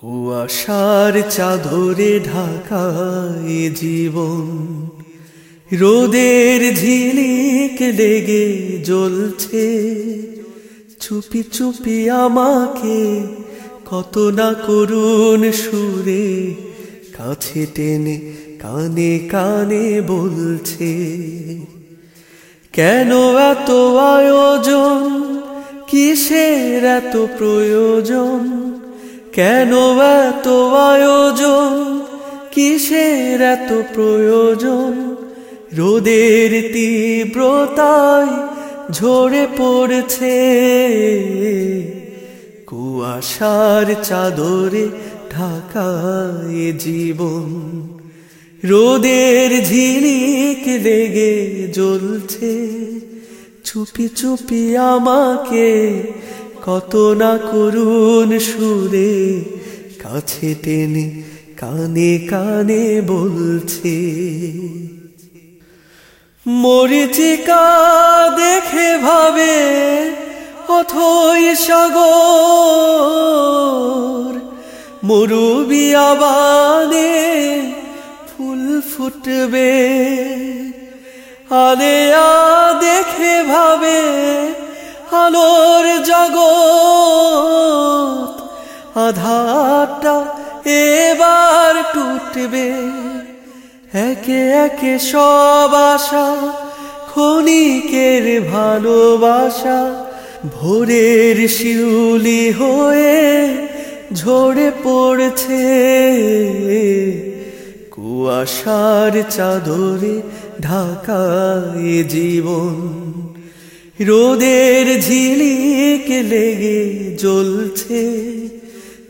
কুয়াশার চাদরে ঢাকায় জীবন। রোদের ঝিলিক লেগে জ্বলছে। চুপি চুপি আমাকে কত না করুণ সুরে কাছে টেনে, কানে কানে বলছে, কেন এত আয়োজন? কিসের এত প্রয়োজন? কেন এত আয়োজন? কিসের এত প্রয়োজন? রোদের তীব্রতায় ঝরে পড়ছে। কুয়াশার চাদরে ঢাকায় জীবন। রোদের ঝিলিক লেগে জ্বলছে। চুপি চুপি আমাকে কত না করুণ সুরে কাছে টেনে কানে কানে বলছে মরিচিকা দেখে ভাবে অথই সাগর, মরুবি আবানে ফুল ফুটবে, আলেয়া দেখে ভাবে আলোর জগৎ, আধারটা এবার টুটবে। একে একে সব আশা, ক্ষণিকের ভালোবাসা, ভোরের শিউলি হয়ে ঝরে পড়ছে। কুয়াশার চাদরে ঢাকায় জীবন। রোদের ঝিলিক লেগে জ্বলছে।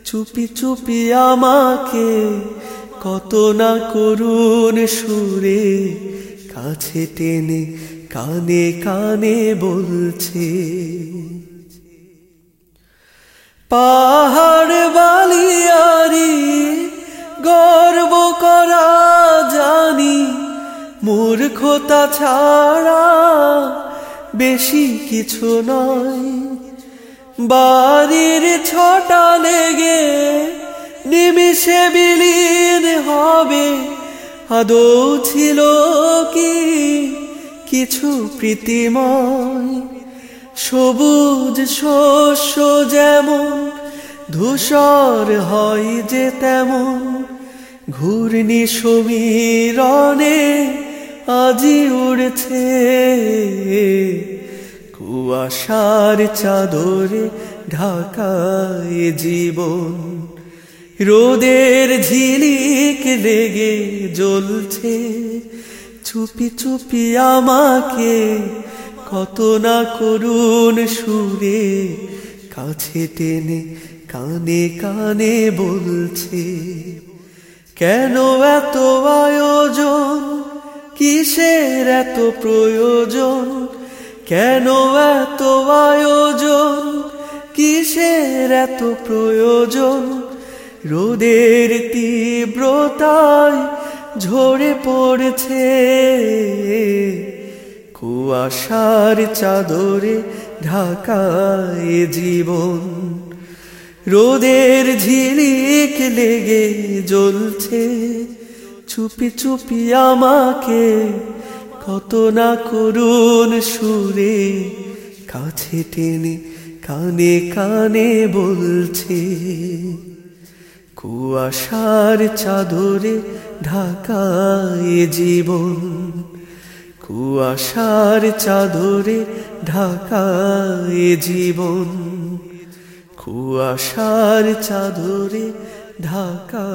চুপি চুপি আমাকে কত না করুণ সুরে কাছে টেনে, কানে কানে বলছে। পাহাড় বালিয়ারি গর্ব করা জানি, মূর্খতা ছাড়া বেশি কিছু নয়। বাড়ির ছটা লেগে নিমিষে বিলীন হবে। আদৌ ছিল কি কিছু প্রীতিময়? সবুজ শস্য যেমন ধূসর হয় যে তেমন। ঘূর্ণি সমীরণে আজি উড়ছে। কুয়াশার চাদরে ঢাকায় জীবন। রোদের ঝিলিক লেগে জ্বলছে। চুপি চুপি আমাকে কত না করুণ সুরে কাছে টেনে, কানে কানে বলছে, কেন এত আয়োজন? কিসের এত প্রয়োজন? কেন এত আয়োজন? কিসের এত প্রয়োজন? রোদের তীব্রতায় ঝরে পড়ছে। কুয়াশার চাদরে ঢাকায় জীবন। রোদের ঝিলিক লেগে জ্বলছে। চুপি চুপি আমাকে কত না করুণ সুরে কাছে টেনে কানে কানে বলছে, কুয়াশার চাদরে ঢাকায় জীবন, কুয়াশার চাদরে ঢাকায় জীবন, কুয়াশার চাদরে ঢাকা